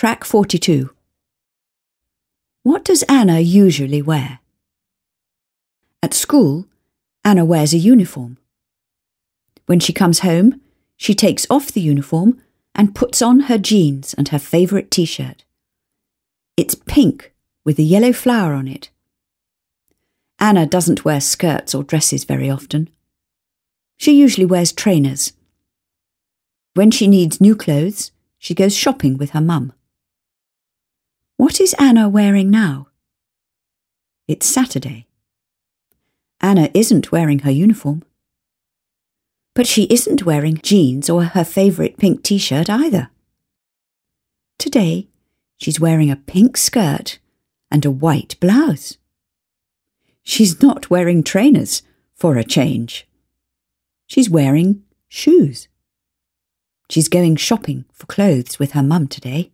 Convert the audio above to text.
Track 42. What does Anna usually wear? At school, Anna wears a uniform. When she comes home, she takes off the uniform and puts on her jeans and her favourite t shirt. It's pink with a yellow flower on it. Anna doesn't wear skirts or dresses very often. She usually wears trainers. When she needs new clothes, she goes shopping with her mum. What is Anna wearing now? It's Saturday. Anna isn't wearing her uniform. But she isn't wearing jeans or her favourite pink t shirt either. Today, she's wearing a pink skirt and a white blouse. She's not wearing trainers for a change. She's wearing shoes. She's going shopping for clothes with her mum today.